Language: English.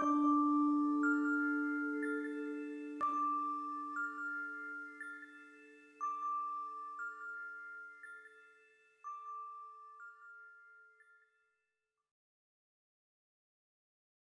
Bye.